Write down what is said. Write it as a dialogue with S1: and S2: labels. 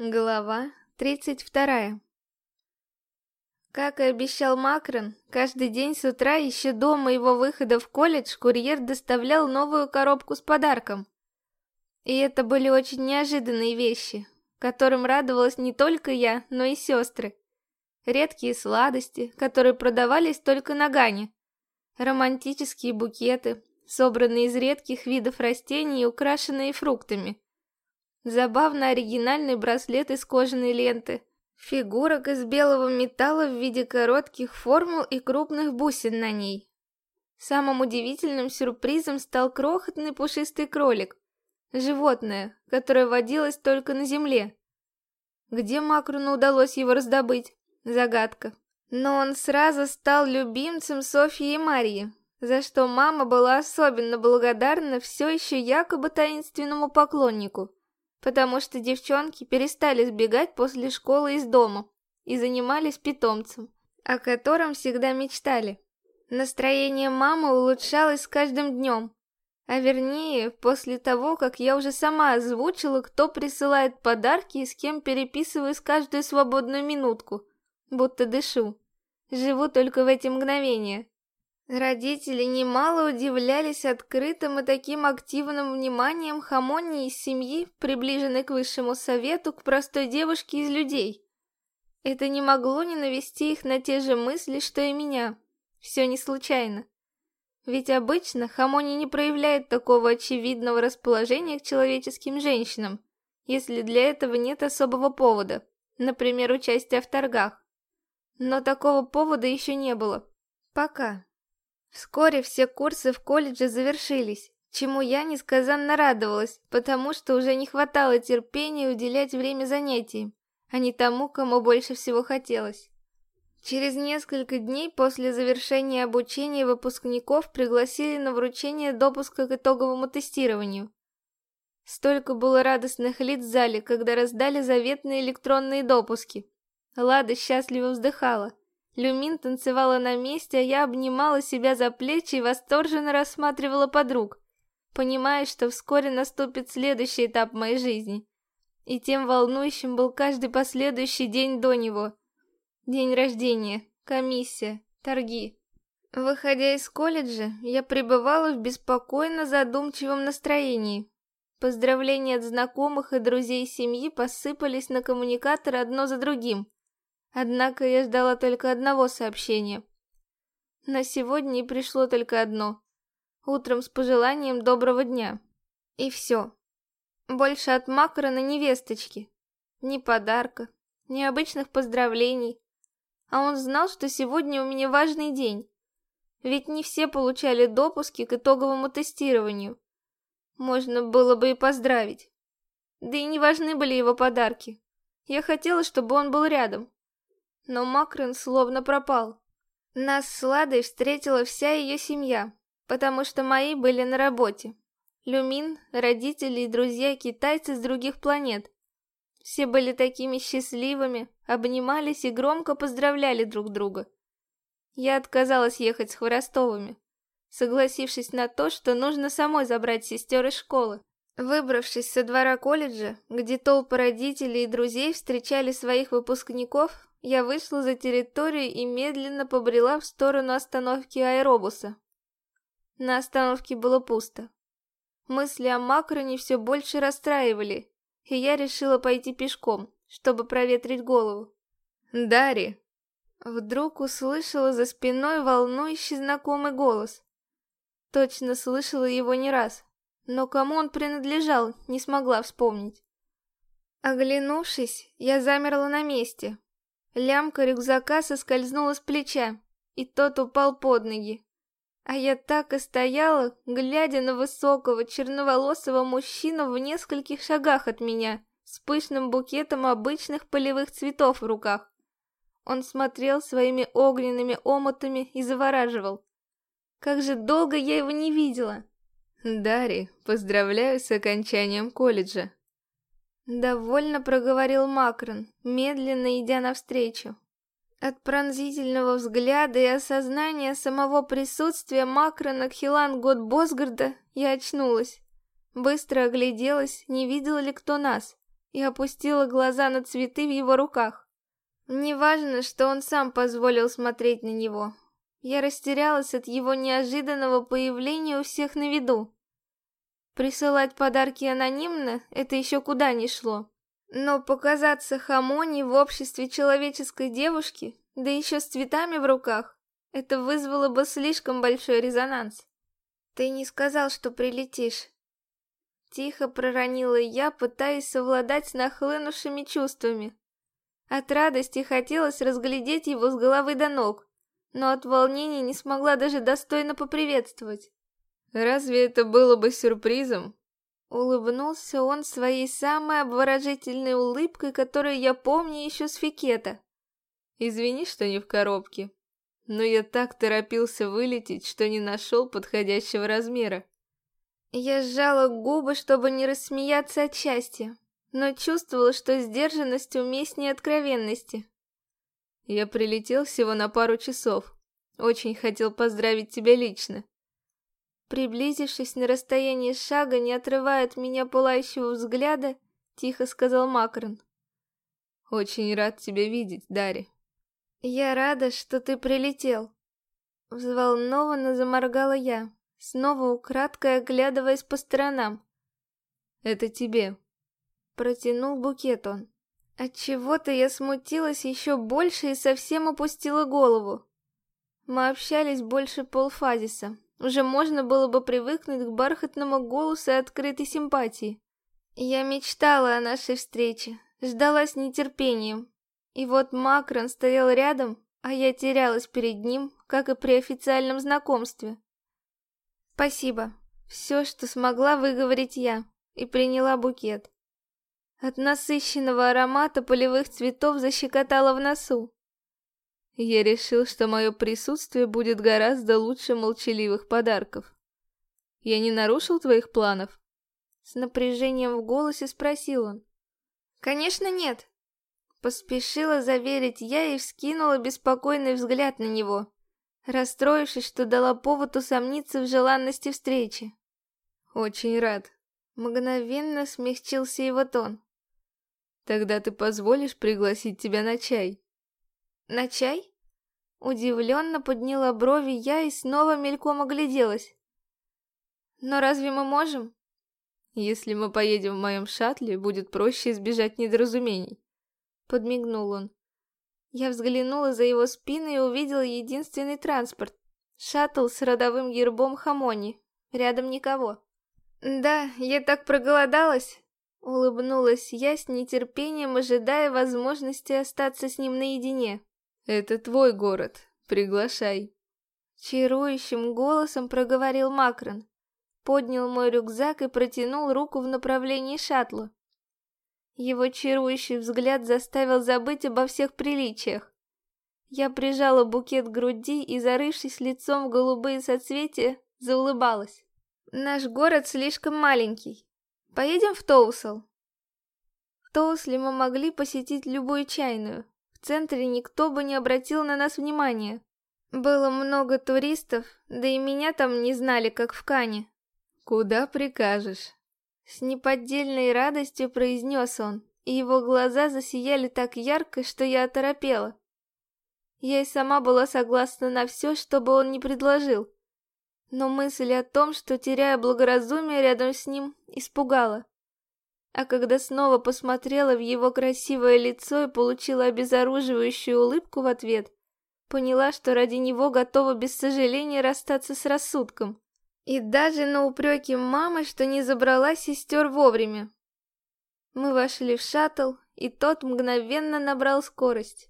S1: Глава 32 Как и обещал Макрон, каждый день с утра еще до моего выхода в колледж курьер доставлял новую коробку с подарком. И это были очень неожиданные вещи, которым радовалась не только я, но и сестры. Редкие сладости, которые продавались только на Гане. Романтические букеты, собранные из редких видов растений и украшенные фруктами – Забавно оригинальный браслет из кожаной ленты. Фигурок из белого металла в виде коротких формул и крупных бусин на ней. Самым удивительным сюрпризом стал крохотный пушистый кролик. Животное, которое водилось только на земле. Где Макруну удалось его раздобыть? Загадка. Но он сразу стал любимцем Софьи и Марьи, за что мама была особенно благодарна все еще якобы таинственному поклоннику потому что девчонки перестали сбегать после школы из дома и занимались питомцем, о котором всегда мечтали. Настроение мамы улучшалось с каждым днем, а вернее, после того, как я уже сама озвучила, кто присылает подарки и с кем переписываюсь каждую свободную минутку, будто дышу. Живу только в эти мгновения. Родители немало удивлялись открытым и таким активным вниманием Хамони из семьи, приближенной к высшему совету, к простой девушке из людей. Это не могло не навести их на те же мысли, что и меня. Все не случайно. Ведь обычно Хамони не проявляет такого очевидного расположения к человеческим женщинам, если для этого нет особого повода, например, участия в торгах. Но такого повода еще не было. Пока. Вскоре все курсы в колледже завершились, чему я несказанно радовалась, потому что уже не хватало терпения уделять время занятиям, а не тому, кому больше всего хотелось. Через несколько дней после завершения обучения выпускников пригласили на вручение допуска к итоговому тестированию. Столько было радостных лиц в зале, когда раздали заветные электронные допуски. Лада счастливо вздыхала. Люмин танцевала на месте, а я обнимала себя за плечи и восторженно рассматривала подруг, понимая, что вскоре наступит следующий этап моей жизни. И тем волнующим был каждый последующий день до него. День рождения, комиссия, торги. Выходя из колледжа, я пребывала в беспокойно задумчивом настроении. Поздравления от знакомых и друзей семьи посыпались на коммуникатор одно за другим. Однако я ждала только одного сообщения. На сегодня пришло только одно. Утром с пожеланием доброго дня. И все. Больше от Макрона невесточки. Ни подарка, ни обычных поздравлений. А он знал, что сегодня у меня важный день. Ведь не все получали допуски к итоговому тестированию. Можно было бы и поздравить. Да и не важны были его подарки. Я хотела, чтобы он был рядом но Макрон словно пропал. Нас с Ладой встретила вся ее семья, потому что мои были на работе. Люмин, родители и друзья китайцы с других планет. Все были такими счастливыми, обнимались и громко поздравляли друг друга. Я отказалась ехать с Хворостовыми, согласившись на то, что нужно самой забрать сестер из школы. Выбравшись со двора колледжа, где толпы родителей и друзей встречали своих выпускников, я вышла за территорию и медленно побрела в сторону остановки аэробуса. На остановке было пусто. Мысли о Макроне все больше расстраивали, и я решила пойти пешком, чтобы проветрить голову. «Дарри!» Вдруг услышала за спиной волнующий знакомый голос. Точно слышала его не раз, но кому он принадлежал, не смогла вспомнить. Оглянувшись, я замерла на месте, Лямка рюкзака соскользнула с плеча, и тот упал под ноги. А я так и стояла, глядя на высокого черноволосого мужчину в нескольких шагах от меня, с пышным букетом обычных полевых цветов в руках. Он смотрел своими огненными омутами и завораживал. Как же долго я его не видела.
S2: Дари, поздравляю с окончанием колледжа.
S1: Довольно проговорил Макрон, медленно идя навстречу. От пронзительного взгляда и осознания самого присутствия Макрона Хилан Год Босгарда я очнулась. Быстро огляделась, не видел ли кто нас. и опустила глаза на цветы в его руках. Неважно, что он сам позволил смотреть на него. Я растерялась от его неожиданного появления у всех на виду. Присылать подарки анонимно — это еще куда ни шло. Но показаться Хамони в обществе человеческой девушки, да еще с цветами в руках, это вызвало бы слишком большой резонанс. Ты не сказал, что прилетишь. Тихо проронила я, пытаясь совладать с нахлынувшими чувствами. От радости хотелось разглядеть его с головы до ног, но от волнения не смогла даже достойно поприветствовать.
S2: «Разве это было бы сюрпризом?»
S1: Улыбнулся он своей самой обворожительной улыбкой, которую я помню еще с Фикета.
S2: «Извини, что не в коробке, но я так торопился вылететь, что не нашел подходящего размера».
S1: Я сжала губы, чтобы не рассмеяться от счастья, но чувствовала, что сдержанность уместнее откровенности.
S2: Я прилетел всего на пару часов. Очень хотел поздравить тебя лично.
S1: Приблизившись на расстояние шага, не отрывая от меня пылающего взгляда, тихо сказал Макрон.
S2: «Очень рад тебя видеть, Дарри».
S1: «Я рада, что ты прилетел». Взволнованно заморгала я, снова украдкой оглядываясь по сторонам.
S2: «Это тебе».
S1: Протянул букет он. Отчего-то я смутилась еще больше и совсем опустила голову. Мы общались больше полфазиса, уже можно было бы привыкнуть к бархатному голосу и открытой симпатии. Я мечтала о нашей встрече, ждала с нетерпением. И вот Макрон стоял рядом, а я терялась перед ним, как и при официальном знакомстве. Спасибо. Все, что смогла выговорить я, и приняла букет. От насыщенного аромата полевых цветов защекотало в носу.
S2: Я решил, что мое присутствие будет гораздо лучше молчаливых подарков. Я не нарушил твоих планов?
S1: С напряжением в голосе спросил он. Конечно, нет. Поспешила заверить я и вскинула беспокойный взгляд на него, расстроившись, что дала повод усомниться в желанности встречи.
S2: Очень рад.
S1: Мгновенно смягчился его тон.
S2: Тогда ты позволишь пригласить тебя на чай?
S1: «На чай?» Удивленно подняла брови я и снова мельком огляделась. «Но разве мы можем?»
S2: «Если мы поедем в моем шаттле, будет проще избежать недоразумений», — подмигнул он.
S1: Я взглянула за его спину и увидела единственный транспорт. Шаттл с родовым гербом Хамони. Рядом никого. «Да, я так проголодалась!» Улыбнулась я с нетерпением, ожидая возможности остаться с ним наедине.
S2: «Это твой город. Приглашай».
S1: Чарующим голосом проговорил Макрон. Поднял мой рюкзак и протянул руку в направлении шаттла. Его чарующий взгляд заставил забыть обо всех приличиях. Я прижала букет к груди и, зарывшись лицом в голубые соцветия, заулыбалась. Наш город слишком маленький. Поедем в Тоусел. В Тоусле мы могли посетить любую чайную, в центре никто бы не обратил на нас внимания. Было много туристов, да и меня там не знали, как в Кане.
S2: «Куда прикажешь?»
S1: С неподдельной радостью произнес он, и его глаза засияли так ярко, что я оторопела. Я и сама была согласна на все, что бы он ни предложил. Но мысль о том, что теряю благоразумие рядом с ним, испугала. А когда снова посмотрела в его красивое лицо и получила обезоруживающую улыбку в ответ, поняла, что ради него готова без сожаления расстаться с рассудком. И даже на упреки мамы, что не забрала сестер вовремя. Мы вошли в шаттл, и тот мгновенно набрал скорость.